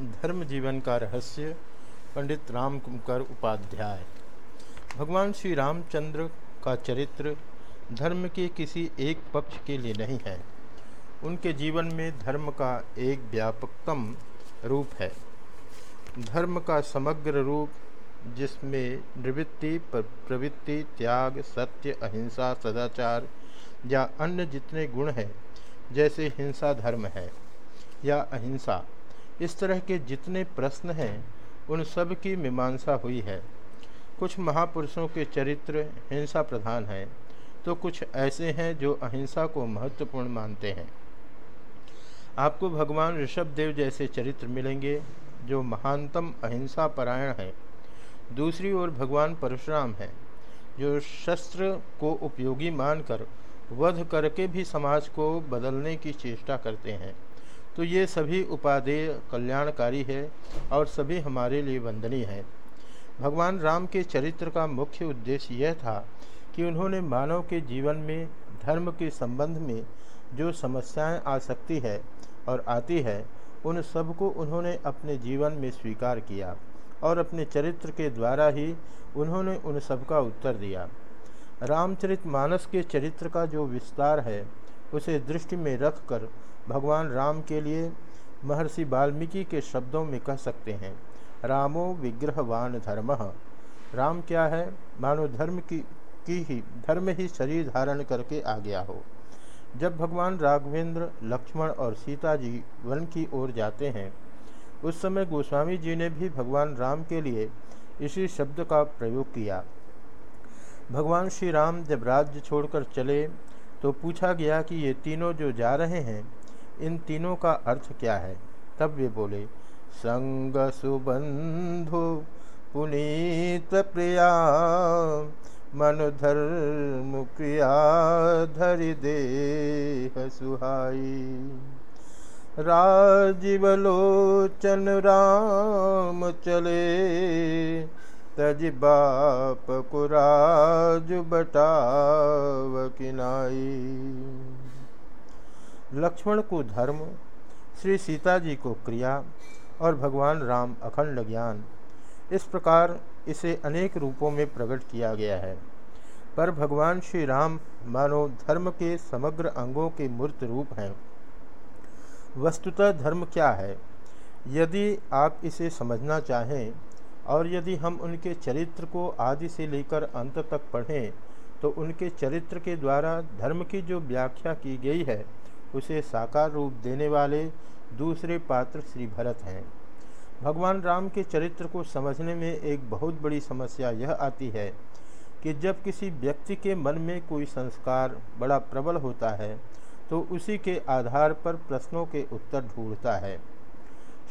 धर्म जीवन का रहस्य, पंडित राम कुमकर उपाध्याय। भगवान श्री रामचंद्र का चरित्र धर्म के किसी एक पक्ष के लिए नहीं है। उनके जीवन में धर्म का एक व्यापकतम रूप है। धर्म का समग्र रूप, जिसमें निवृत्ति प्रवृत्ति, त्याग, सत्य, अहिंसा, सदाचार या अन्य जितने गुण हैं, जैसे हिंसा धर्म है या अहिंसा। इस तरह के जितने प्रश्न हैं, उन सब की मीमांसा हुई है। कुछ महापुरुषों के चरित्र हिंसा प्रधान हैं तो कुछ ऐसे हैं जो अहिंसा को महत्वपूर्ण मानते हैं। आपको भगवान ऋषभ देव जैसे चरित्र मिलेंगे, जो महानतम अहिंसा परायण है। दूसरी ओर भगवान परशुराम हैं, जो शस्त्र को उपयोगी मानकर वध करके भी समाज को बदलने की चेष्टा करते हैं। तो ये सभी उपादेय कल्याणकारी है और सभी हमारे लिए वंदनीय है। भगवान राम के चरित्र का मुख्य उद्देश्य यह था कि उन्होंने मानव के जीवन में, धर्म के संबंध में जो समस्याएँ आ सकती है और आती है, उन सबको उन्होंने अपने जीवन में स्वीकार किया और अपने चरित्र के द्वारा ही उन्होंने उन सब का उत्तर दिया। रामचरित मानस के चरित्र का जो विस्तार है उसे दृष्टि में रखकर भगवान राम के लिए महर्षि वाल्मीकि के शब्दों में कह सकते हैं, रामो विग्रहवान धर्म। राम क्या है? मानो धर्म की की ही, धर्म ही शरीर धारण करके आ गया हो। जब भगवान राघवेंद्र, लक्ष्मण और सीता जी वन की ओर जाते हैं, उस समय गोस्वामी जी ने भी भगवान राम के लिए इसी शब्द का प्रयोग किया। भगवान श्री राम जब राज्य छोड़कर चले तो पूछा गया कि ये तीनों जो जा रहे हैं, इन तीनों का अर्थ क्या है? तब वे बोले, संग सुबंधु पुनीत प्रिया, मन धर्म क्रिया धरि दे सुहाई। राजीव लोचन राम चले तज बाप कुराज बटाव किनाई लक्ष्मण को धर्म, श्री सीता जी को क्रिया और भगवान राम अखंड ज्ञान, इस प्रकार इसे अनेक रूपों में प्रकट किया गया है। पर भगवान श्री राम मानो धर्म के समग्र अंगों के मूर्त रूप हैं। वस्तुतः धर्म क्या है? यदि आप इसे समझना चाहें और यदि हम उनके चरित्र को आदि से लेकर अंत तक पढ़ें तो उनके चरित्र के द्वारा धर्म की जो व्याख्या की गई है, उसे साकार रूप देने वाले दूसरे पात्र श्री भरत हैं। भगवान राम के चरित्र को समझने में एक बहुत बड़ी समस्या यह आती है कि जब किसी व्यक्ति के मन में कोई संस्कार बड़ा प्रबल होता है तो उसी के आधार पर प्रश्नों के उत्तर ढूंढता है।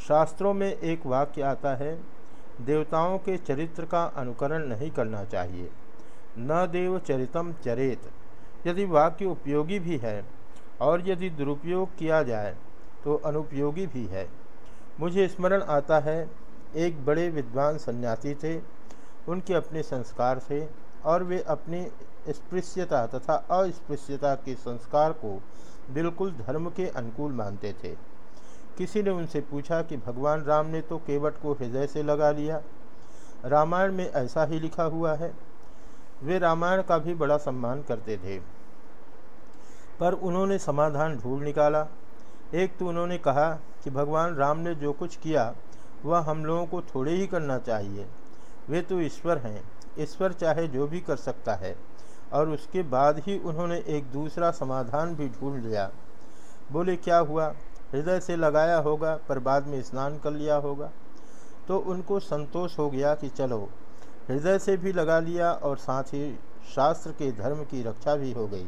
शास्त्रों में एक वाक्य आता है देवताओं के चरित्र का अनुकरण नहीं करना चाहिए। न देव चरितम चरेत। यदि वाक्य उपयोगी भी है और यदि दुरुपयोग किया जाए तो अनुपयोगी भी है। मुझे स्मरण आता है, एक बड़े विद्वान सन्यासी थे, उनके अपने संस्कार थे और वे अपनी स्पृश्यता तथा अस्पृश्यता के संस्कार को बिल्कुल धर्म के अनुकूल मानते थे। किसी ने उनसे पूछा कि भगवान राम ने तो केवट को हृदय से लगा लिया। रामायण में ऐसा ही लिखा हुआ है। वे रामायण का भी बड़ा सम्मान करते थे। पर उन्होंने समाधान ढूंढ निकाला। एक तो उन्होंने कहा कि भगवान राम ने जो कुछ किया, वह हम लोगों को थोड़े ही करना चाहिए। वे तो ईश्वर हैं। ईश्वर चाहे जो भी कर सकता है। और उसके बाद ही उन्होंने एक दूसरा समाधान भी ढूंढ लिया। बोले, क्या हुआ? हृदय से लगाया होगा, पर बाद में स्नान कर लिया होगा। तो उनको संतोष हो गया कि चलो, हृदय से भी लगा लिया और साथ ही शास्त्र के धर्म की रक्षा भी हो गई।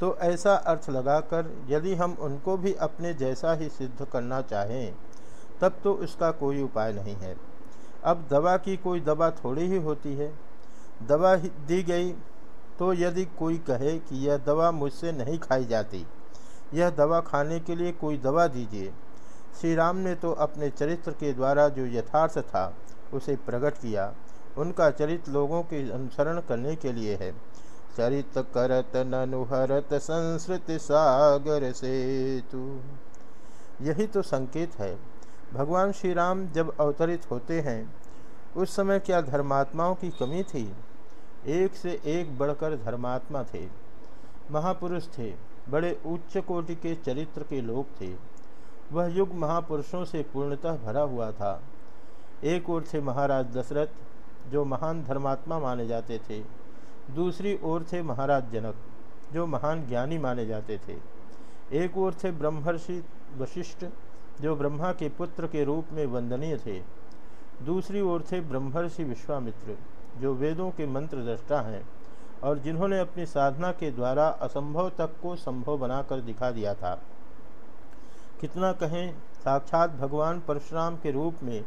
तो ऐसा अर्थ लगाकर यदि हम उनको भी अपने जैसा ही सिद्ध करना चाहें, तब तो उसका कोई उपाय नहीं है। अब दवा की कोई दवा थोड़ी ही होती है। दवा दी गई तो यदि कोई कहे कि यह दवा मुझसे नहीं खाई जाती यह दवा खाने के लिए कोई दवा दीजिए। श्री राम ने तो अपने चरित्र के द्वारा जो यथार्थ था, उसे प्रकट किया। उनका चरित्र लोगों के अनुसरण करने के लिए है। चरित करत ननुहरत संस्कृत सागर से तू यही तो संकेत है। भगवान श्री राम जब अवतरित होते हैं, उस समय क्या धर्मात्माओं की कमी थी? एक से एक बढ़कर धर्मात्मा थे। महापुरुष थे। बड़े उच्च कोटि के चरित्र के लोग थे। वह युग महापुरुषों से पूर्णतः भरा हुआ था। एक ओर थे महाराज दशरथ, जो महान धर्मात्मा माने जाते थे। दूसरी ओर थे महाराज जनक, जो महान ज्ञानी माने जाते थे। एक ओर थे ब्रह्मर्षि वशिष्ठ, जो ब्रह्मा के पुत्र के रूप में वंदनीय थे। दूसरी ओर थे ब्रह्मर्षि विश्वामित्र, जो वेदों के मंत्र दृष्टा हैं। और जिन्होंने अपनी साधना के द्वारा असंभव तक को संभव बनाकर दिखा दिया था। कितना कहें, साक्षात भगवान परशुराम के रूप में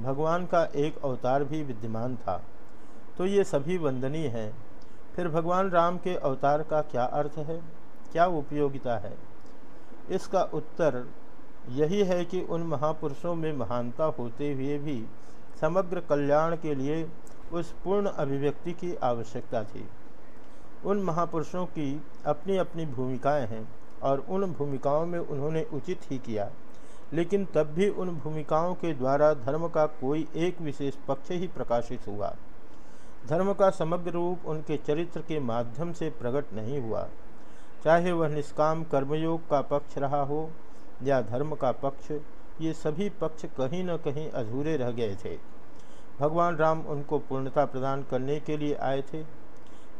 भगवान का एक अवतार भी विद्यमान था। तो ये सभी वंदनीय हैं। फिर भगवान राम के अवतार का क्या अर्थ है? क्या उपयोगिता है? इसका उत्तर यही है कि उन महापुरुषों में महानता होते हुए भी समग्र कल्याण के लिए उस पूर्ण अभिव्यक्ति की आवश्यकता थी। उन महापुरुषों की अपनी अपनी भूमिकाएँ हैं और उन भूमिकाओं में उन्होंने उचित ही किया। लेकिन तब भी उन भूमिकाओं के द्वारा धर्म का कोई एक विशेष पक्ष ही प्रकाशित हुआ। धर्म का समग्र रूप उनके चरित्र के माध्यम से प्रकट नहीं हुआ। चाहे वह निष्काम कर्मयोग का पक्ष रहा हो या धर्म का पक्ष, ये सभी पक्ष कहीं न कहीं अधूरे रह गए थे। भगवान राम उनको पूर्णता प्रदान करने के लिए आए थे।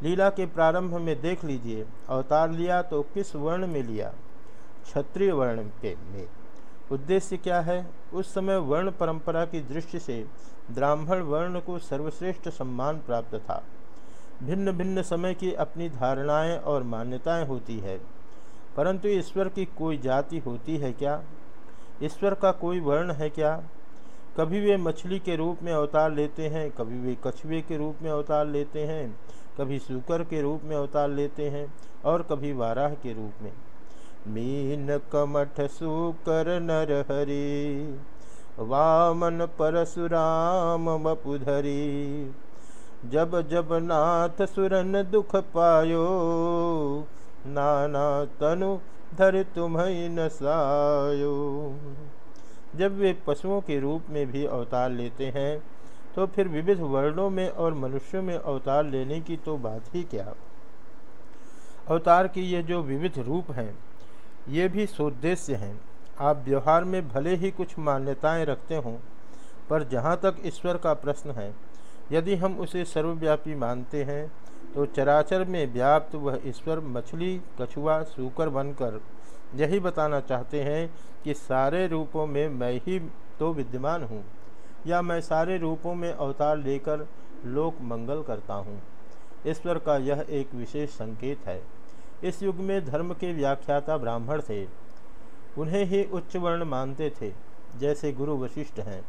लीला के प्रारंभ में देख लीजिए। अवतार लिया तो किस वर्ण में लिया? क्षत्रिय वर्ण के में उद्देश्य क्या है? उस समय वर्ण परंपरा की दृष्टि से ब्राह्मण वर्ण को सर्वश्रेष्ठ सम्मान प्राप्त था। भिन्न भिन्न समय की अपनी धारणाएँ और मान्यताएँ होती है। परंतु ईश्वर की कोई जाति होती है क्या? ईश्वर का कोई वर्ण है क्या? कभी वे मछली के रूप में अवतार लेते हैं, कभी वे कछुए के रूप में अवतार लेते हैं कभी सुकर के रूप में अवतार लेते हैं और कभी वाराह के रूप में। मीन कमठ सुकर नर हरि वामन परशुराम बपुधरी जब जब नाथ सुरन दुख पायो, नाना तनु धर तुम्हें नसायो जब वे पशुओं के रूप में भी अवतार लेते हैं तो फिर विविध वर्णों में और मनुष्यों में अवतार लेने की तो बात ही क्या? अवतार की ये जो विविध रूप हैं, ये भी सोद्देश्य हैं। आप व्यवहार में भले ही कुछ मान्यताएँ रखते हों, पर जहाँ तक ईश्वर का प्रश्न है, यदि हम उसे सर्वव्यापी मानते हैं तो चराचर में व्याप्त वह ईश्वर मछली, कछुआ, सूकर बनकर यही बताना चाहते हैं कि सारे रूपों में मैं ही तो विद्यमान हूँ। या मैं सारे रूपों में अवतार लेकर लोक मंगल करता हूँ। ईश्वर का यह एक विशेष संकेत है। इस युग में धर्म के व्याख्याता ब्राह्मण थे। उन्हें ही उच्च वर्ण मानते थे, जैसे गुरु वशिष्ठ हैं।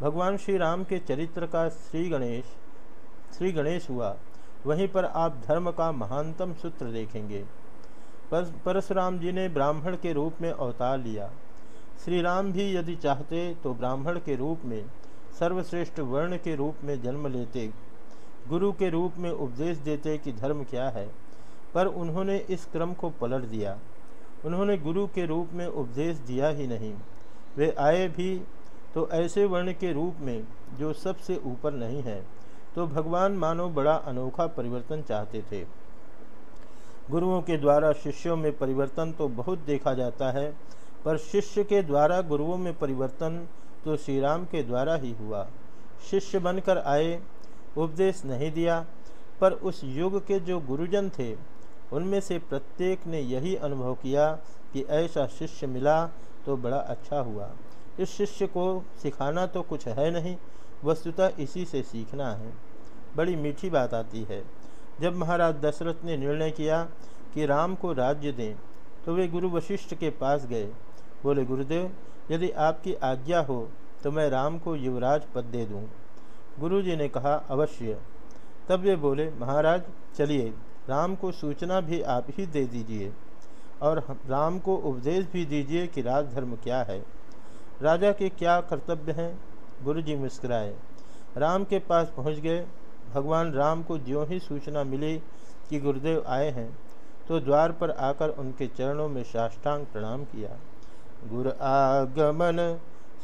भगवान श्री राम के चरित्र का श्री गणेश श्री गणेश हुआ। वहीं पर आप धर्म का महानतम सूत्र देखेंगे। परशुराम जी ने ब्राह्मण के रूप में अवतार लिया। श्री राम भी यदि चाहते तो ब्राह्मण के रूप में सर्वश्रेष्ठ वर्ण के रूप में जन्म लेते, गुरु के रूप में उपदेश देते कि धर्म क्या है। पर उन्होंने इस क्रम को पलट दिया। उन्होंने गुरु के रूप में उपदेश दिया ही नहीं। वे आए भी तो ऐसे वर्ण के रूप में, जो सबसे ऊपर नहीं है तो भगवान मानो बड़ा अनोखा परिवर्तन चाहते थे। गुरुओं के द्वारा शिष्यों में परिवर्तन तो बहुत देखा जाता है, पर शिष्य के द्वारा गुरुओं में परिवर्तन तो श्री राम के द्वारा ही हुआ। शिष्य बनकर आए, उपदेश नहीं दिया, पर उस युग के जो गुरुजन थे, उनमें से प्रत्येक ने यही अनुभव किया कि ऐसा शिष्य मिला तो बड़ा अच्छा हुआ। इस शिष्य को सिखाना तो कुछ है नहीं, वस्तुतः इसी से सीखना है। बड़ी मीठी बात आती है। जब महाराज दशरथ ने निर्णय किया कि राम को राज्य दें तो वे गुरु वशिष्ठ के पास गए। बोले, गुरुदेव यदि आपकी आज्ञा हो तो मैं राम को युवराज पद दे दूँ। गुरु ने कहा, अवश्य। तब वे बोले, महाराज, चलिए, राम को सूचना भी आप ही दे दीजिए, और राम को उपदेश भी दीजिए कि राजधर्म क्या है। राजा के क्या कर्तव्य हैं? गुरु जी मुस्कुराए। राम के पास पहुँच गए। भगवान राम को ज्यों ही सूचना मिली कि गुरुदेव आए हैं तो द्वार पर आकर उनके चरणों में साष्टांग प्रणाम किया। गुर आगमन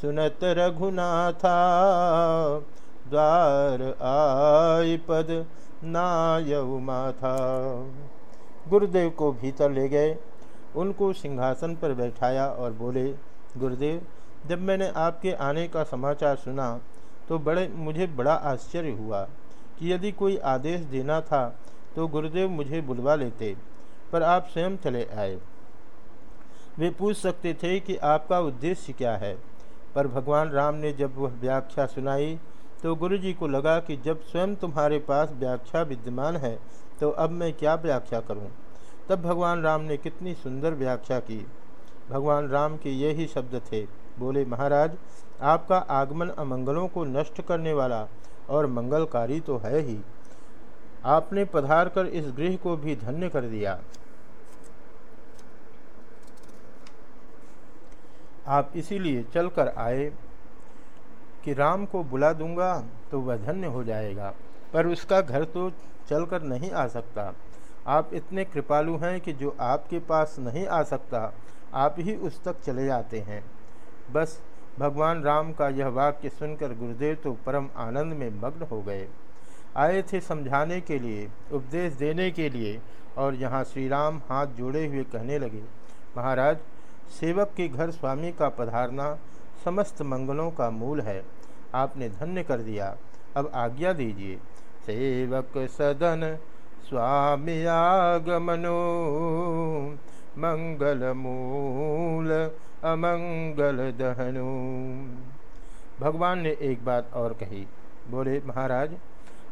सुनत रघुनाथा। द्वार आय पद नायऊ माथा। गुरुदेव को भीतर ले गए। उनको सिंहासन पर बैठाया और बोले, गुरुदेव, जब मैंने आपके आने का समाचार सुना तो बड़े, मुझे बड़ा आश्चर्य हुआ कि यदि कोई आदेश देना था तो गुरुदेव मुझे बुलवा लेते, पर आप स्वयं चले आए। वे पूछ सकते थे कि आपका उद्देश्य क्या है। पर भगवान राम ने जब वह व्याख्या सुनाई तो गुरु जी को लगा कि जब स्वयं तुम्हारे पास व्याख्या विद्यमान है तो अब मैं क्या व्याख्या करूँ? तब भगवान राम ने कितनी सुंदर व्याख्या की। भगवान राम के यही शब्द थे, बोले, महाराज, आपका आगमन अमंगलों को नष्ट करने वाला और मंगलकारी तो है ही। आपने पधार कर इस गृह को भी धन्य कर दिया। आप इसीलिए चलकर आए कि राम को बुला दूँगा तो वह धन्य हो जाएगा, पर उसका घर तो चलकर नहीं आ सकता। आप इतने कृपालु हैं कि जो आपके पास नहीं आ सकता, आप ही उस तक चले जाते हैं। बस भगवान राम का यह वाक्य सुनकर गुरुदेव तो परम आनंद में मग्न हो गए। आए थे समझाने के लिए, उपदेश देने के लिए, और यहाँ श्री राम हाथ जोड़े हुए कहने लगे, महाराज सेवक के घर स्वामी का पधारना समस्त मंगलों का मूल है। आपने धन्य कर दिया। अब आज्ञा दीजिए। सेवक सदन स्वामी आगमनो, मंगल मूल अमंगल दहनु। भगवान ने एक बात और कही। बोले, महाराज,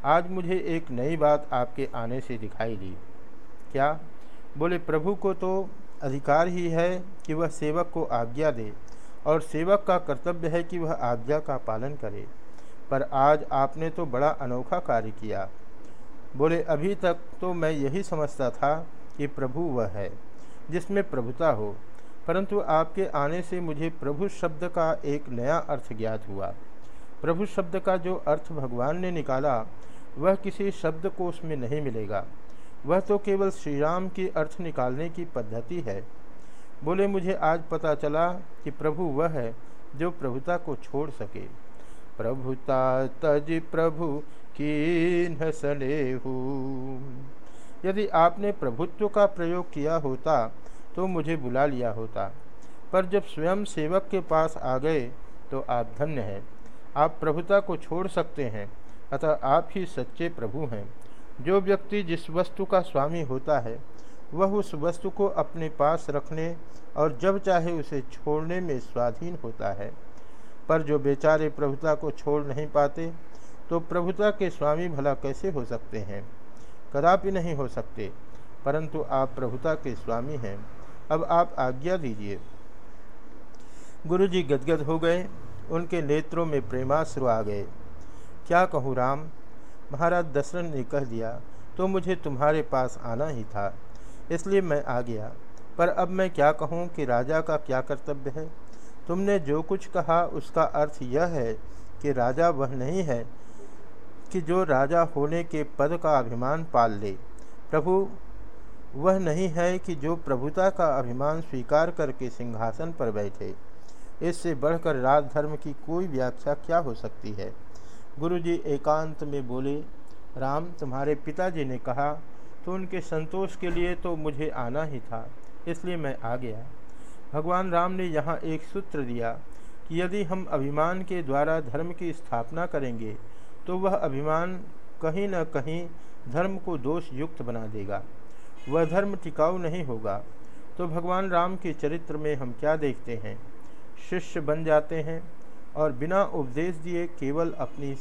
आज मुझे एक नई बात आपके आने से दिखाई दी। क्या? बोले, प्रभु को तो अधिकार ही है कि वह सेवक को आज्ञा दे, और सेवक का कर्तव्य है कि वह आज्ञा का पालन करे। पर आज आपने तो बड़ा अनोखा कार्य किया। बोले, अभी तक तो मैं यही समझता था कि प्रभु वह है, जिसमें प्रभुता हो, परंतु आपके आने से मुझे प्रभु शब्द का एक नया अर्थ ज्ञात हुआ। प्रभु शब्द का जो अर्थ भगवान ने निकाला, वह किसी शब्द कोश में नहीं मिलेगा। वह तो केवल श्री राम की अर्थ निकालने की पद्धति है। बोले, मुझे आज पता चला कि प्रभु वह है जो प्रभुता को छोड़ सके। प्रभुता तज प्रभु की सलेहू। यदि आपने प्रभुत्व का प्रयोग किया होता तो मुझे बुला लिया होता। पर जब स्वयं सेवक के पास आ गए तो आप धन्य हैं। आप प्रभुता को छोड़ सकते हैं, अतः आप ही सच्चे प्रभु हैं। जो व्यक्ति जिस वस्तु का स्वामी होता है, वह उस वस्तु को अपने पास रखने और जब चाहे उसे छोड़ने में स्वाधीन होता है। पर जो बेचारे प्रभुता को छोड़ नहीं पाते तो प्रभुता के स्वामी भला कैसे हो सकते हैं? कदापि नहीं हो सकते, परंतु आप प्रभुता के स्वामी हैं। अब आप आज्ञा दीजिए। गुरु जी गदगद हो गए, उनके नेत्रों में प्रेमाश्रु आ गए। क्या कहूँ राम महाराज दशरथ ने कह दिया तो मुझे तुम्हारे पास आना ही था, इसलिए मैं आ गया। पर अब मैं क्या कहूँ कि राजा का क्या कर्तव्य है? तुमने जो कुछ कहा, उसका अर्थ यह है कि राजा वह नहीं है कि जो राजा होने के पद का अभिमान पाल ले। प्रभु, वह नहीं है कि जो प्रभुता का अभिमान स्वीकार करके सिंहासन पर बैठे। इससे बढ़कर राजधर्म की कोई व्याख्या क्या हो सकती है? गुरुजी एकांत में बोले, राम, तुम्हारे पिताजी ने कहा तो उनके संतोष के लिए तो मुझे आना ही था, इसलिए मैं आ गया। भगवान राम ने यहाँ एक सूत्र दिया कि यदि हम अभिमान के द्वारा धर्म की स्थापना करेंगे तो वह अभिमान कहीं न कहीं धर्म को दोष युक्त बना देगा। वह धर्म टिकाऊ नहीं होगा। तो भगवान राम के चरित्र में हम क्या देखते हैं? शिष्य बन जाते हैं। और बिना उपदेश दिए केवल अपनी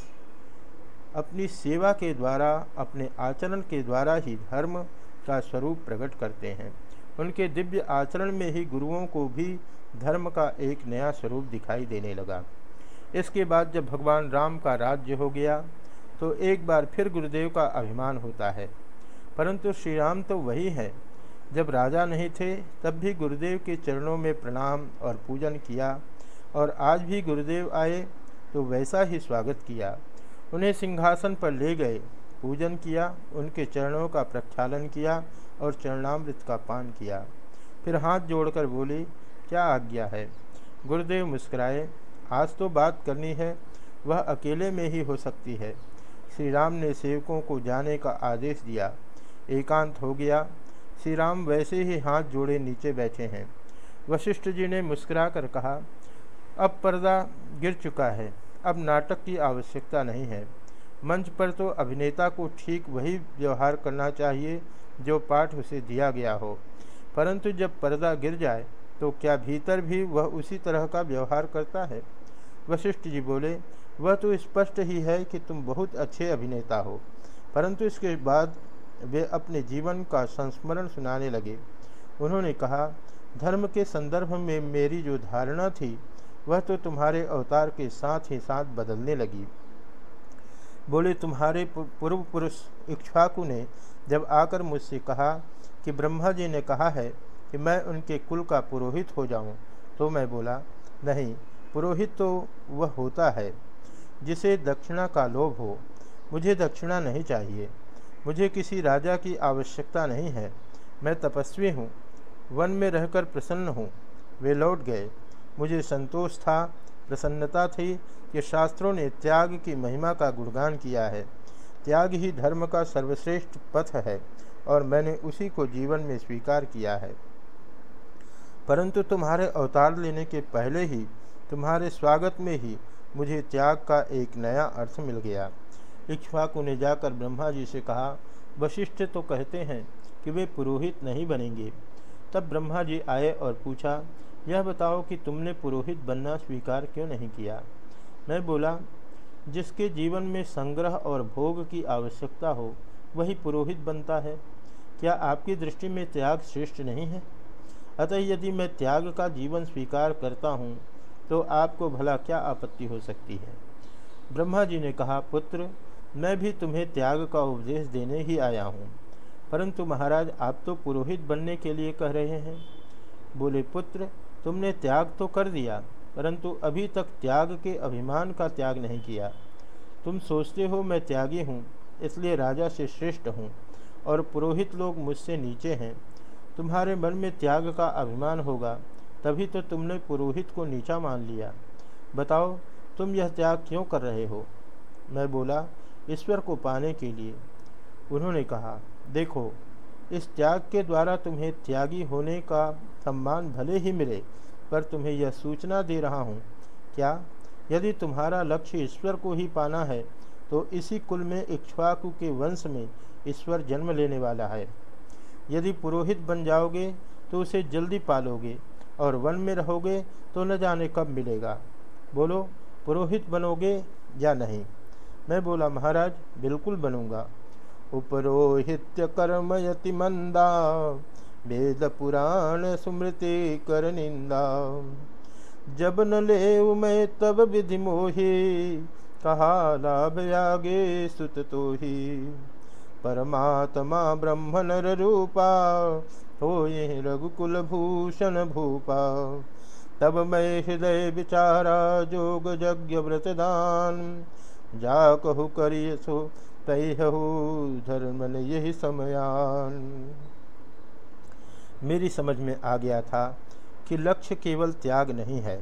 अपनी सेवा के द्वारा, अपने आचरण के द्वारा ही धर्म का स्वरूप प्रकट करते हैं। उनके दिव्य आचरण में ही गुरुओं को भी धर्म का एक नया स्वरूप दिखाई देने लगा। इसके बाद जब भगवान राम का राज्य हो गया तो एक बार फिर गुरुदेव का अभिमान होता है। परंतु श्री राम तो वही है। जब राजा नहीं थे, तब भी गुरुदेव के चरणों में प्रणाम और पूजन किया और आज भी गुरुदेव आए तो वैसा ही स्वागत किया। उन्हें सिंहासन पर ले गए, पूजन किया, उनके चरणों का प्रक्षालन किया और चरणामृत का पान किया। फिर हाथ जोड़कर बोले, क्या आज्ञा है? गुरुदेव मुस्कुराए, आज तो बात करनी है, वह अकेले में ही हो सकती है। श्री राम ने सेवकों को जाने का आदेश दिया। एकांत हो गया। श्री राम वैसे ही हाथ जोड़े नीचे बैठे हैं। वशिष्ठ जी ने मुस्कुरा कर कहा अब पर्दा गिर चुका है। अब नाटक की आवश्यकता नहीं है। मंच पर तो अभिनेता को ठीक वही व्यवहार करना चाहिए जो पाठ उसे दिया गया हो। परंतु जब पर्दा गिर जाए तो क्या भीतर भी वह उसी तरह का व्यवहार करता है? वशिष्ठ जी बोले, वह तो स्पष्ट ही है कि तुम बहुत अच्छे अभिनेता हो। परंतु इसके बाद वे अपने जीवन का संस्मरण सुनाने लगे। उन्होंने कहा, धर्म के संदर्भ में मेरी जो धारणा थी वह तो तुम्हारे अवतार के साथ ही साथ बदलने लगी। बोले तुम्हारे पूर्व पुरुष इक्ष्वाकु ने जब आकर मुझसे कहा कि ब्रह्मा जी ने कहा है कि मैं उनके कुल का पुरोहित हो जाऊँ, तो मैं बोला नहीं पुरोहित तो वह होता है जिसे दक्षिणा का लोभ हो। मुझे दक्षिणा नहीं चाहिए। मुझे किसी राजा की आवश्यकता नहीं है। मैं तपस्वी हूँ। वन में रहकर प्रसन्न हूँ। वे लौट गए। मुझे संतोष था, प्रसन्नता थी कि शास्त्रों ने त्याग की महिमा का गुणगान किया है। त्याग ही धर्म का सर्वश्रेष्ठ पथ है और मैंने उसी को जीवन में स्वीकार किया है। परंतु तुम्हारे अवतार लेने के पहले ही, तुम्हारे स्वागत में ही मुझे त्याग का एक नया अर्थ मिल गया। इक्ष्वाकु ने जाकर ब्रह्मा जी से कहा, वशिष्ठ तो कहते हैं कि वे पुरोहित नहीं बनेंगे। तब ब्रह्मा जी आए और पूछा यह बताओ कि तुमने पुरोहित बनना स्वीकार क्यों नहीं किया? मैं बोला, जिसके जीवन में संग्रह और भोग की आवश्यकता हो, वही पुरोहित बनता है। क्या आपकी दृष्टि में त्याग श्रेष्ठ नहीं है? अतः यदि मैं त्याग का जीवन स्वीकार करता हूँ तो आपको भला क्या आपत्ति हो सकती है? ब्रह्मा जी ने कहा, पुत्र, मैं भी तुम्हें त्याग का उपदेश देने ही आया हूँ। परंतु महाराज, आप तो पुरोहित बनने के लिए कह रहे हैं। बोले, पुत्र तुमने त्याग तो कर दिया, परंतु अभी तक त्याग के अभिमान का त्याग नहीं किया। तुम सोचते हो मैं त्यागी हूँ, इसलिए राजा से श्रेष्ठ हूँ, और पुरोहित लोग मुझसे नीचे हैं। तुम्हारे मन में त्याग का अभिमान होगा, तभी तो तुमने पुरोहित को नीचा मान लिया। बताओ, तुम यह त्याग क्यों कर रहे हो? मैं बोला, ईश्वर को पाने के लिए। उन्होंने कहा, देखो, इस त्याग के द्वारा तुम्हें त्यागी होने का सम्मान भले ही मिले, पर तुम्हें यह सूचना दे रहा हूँ। क्या? यदि तुम्हारा लक्ष्य ईश्वर को ही पाना है तो इसी कुल में इक्ष्वाकु के वंश में ईश्वर जन्म लेने वाला है। यदि पुरोहित बन जाओगे तो उसे जल्दी पालोगे, और वन में रहोगे तो न जाने कब मिलेगा। बोलो, पुरोहित बनोगे या नहीं? मैं बोला, महाराज, बिल्कुल बनूँगा। उपरोहित्य कर्मयति मंदा वेद पुराण स्मृति कर निंदा। जब न ले मैं तब विधि मोही, कहा लाभ आगे सुत तो ही परमात्मा ब्रह्म नर रूपा हो ये रघुकुल भूषण भूपा। तब मैं हृदय विचारा जोग यज्ञ व्रत दान। जा कहु करिय सो, तहु धर्म यही समयान। मेरी समझ में आ गया था कि लक्ष्य केवल त्याग नहीं है।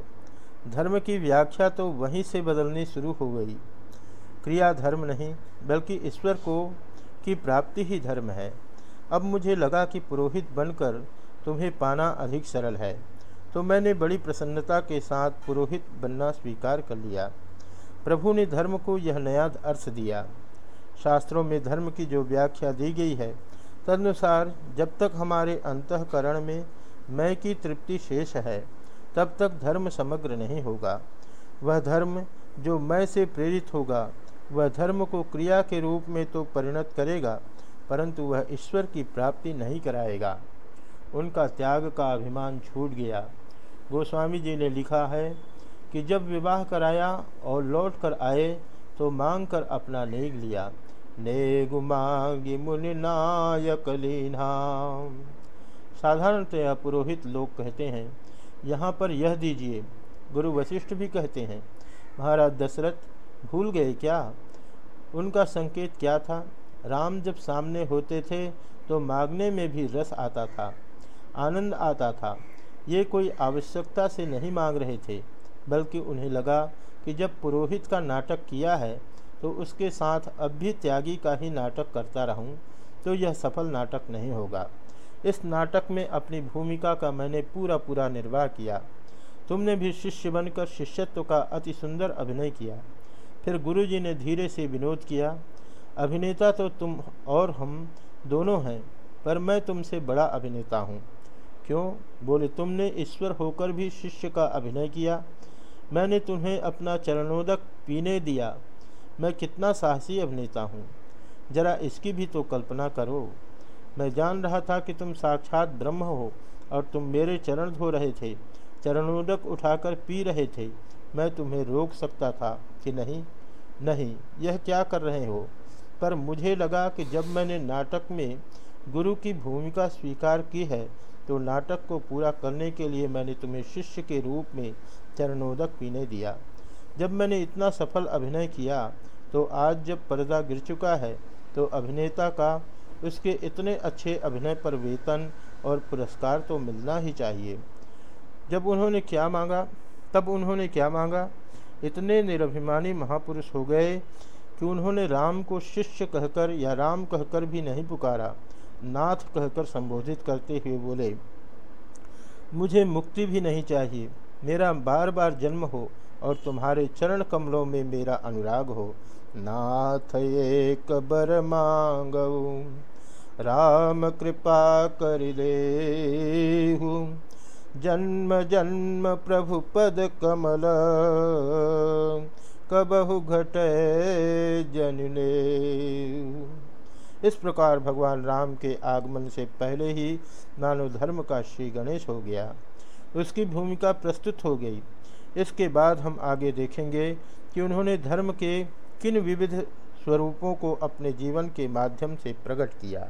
धर्म की व्याख्या तो वहीं से बदलनी शुरू हो गई। क्रिया धर्म नहीं, बल्कि ईश्वर को की प्राप्ति ही धर्म है। अब मुझे लगा कि पुरोहित बनकर तुम्हें पाना अधिक सरल है तो मैंने बड़ी प्रसन्नता के साथ पुरोहित बनना स्वीकार कर लिया। प्रभु ने धर्म को यह नया अर्थ दिया। शास्त्रों में धर्म की जो व्याख्या दी गई है तदनुसार जब तक हमारे अंतकरण में मैं की तृप्ति शेष है, तब तक धर्म समग्र नहीं होगा। वह धर्म जो मैं से प्रेरित होगा, वह धर्म को क्रिया के रूप में तो परिणत करेगा, परंतु वह ईश्वर की प्राप्ति नहीं कराएगा। उनका त्याग का अभिमान छूट गया। गोस्वामी जी ने लिखा है कि जब विवाह कराया और लौट कर आए तो मांग कर अपना लेग लिया। ने गुमांगी मुनि नायक साधारणतया पुरोहित लोग कहते हैं, यहाँ पर यह दीजिए। गुरु वशिष्ठ भी कहते हैं, महाराज दशरथ, भूल गए क्या? उनका संकेत क्या था? राम जब सामने होते थे तो मांगने में भी रस आता था, आनंद आता था। ये कोई आवश्यकता से नहीं मांग रहे थे, बल्कि उन्हें लगा कि जब पुरोहित का नाटक किया है तो उसके साथ अब भी त्यागी का ही नाटक करता रहूँ तो यह सफल नाटक नहीं होगा। इस नाटक में अपनी भूमिका का मैंने पूरा पूरा निर्वाह किया। तुमने भी शिष्य बनकर शिष्यत्व का अति सुंदर अभिनय किया। फिर गुरुजी ने धीरे से विनोद किया, अभिनेता तो तुम और हम दोनों हैं, पर मैं तुमसे बड़ा अभिनेता हूँ। क्यों? बोले, तुमने ईश्वर होकर भी शिष्य का अभिनय किया। मैंने तुम्हें अपना चरणोदक पीने दिया। मैं कितना साहसी अभिनेता हूँ। जरा इसकी भी तो कल्पना करो। मैं जान रहा था कि तुम साक्षात ब्रह्म हो और तुम मेरे चरण धो रहे थे। चरणोदक उठाकर पी रहे थे। मैं तुम्हें रोक सकता था कि नहीं? नहीं, यह क्या कर रहे हो? पर मुझे लगा कि जब मैंने नाटक में गुरु की भूमिका स्वीकार की है तो नाटक को पूरा करने के लिए मैंने तुम्हें शिष्य के रूप में चरणोदक पीने दिया। जब मैंने इतना सफल अभिनय किया तो आज जब पर्दा गिर चुका है तो अभिनेता का उसके इतने अच्छे अभिनय पर वेतन और पुरस्कार तो मिलना ही चाहिए। जब उन्होंने क्या मांगा, तब उन्होंने क्या मांगा? इतने निरभिमानी महापुरुष हो गए कि उन्होंने राम को शिष्य कहकर या राम कहकर भी नहीं पुकारा, नाथ कहकर संबोधित करते हुए बोले, मुझे मुक्ति भी नहीं चाहिए, मेरा बार बार जन्म हो और तुम्हारे चरण कमलों में मेरा अनुराग हो, नाथ एक बर मांग राम कृपा कर ले जन्म जन्म प्रभु पद कमल, कबहु घट जनने इस प्रकार भगवान राम के आगमन से पहले ही नानो धर्म का श्री गणेश हो गया। उसकी भूमिका प्रस्तुत हो गई। इसके बाद हम आगे देखेंगे कि उन्होंने धर्म के किन विविध स्वरूपों को अपने जीवन के माध्यम से प्रकट किया।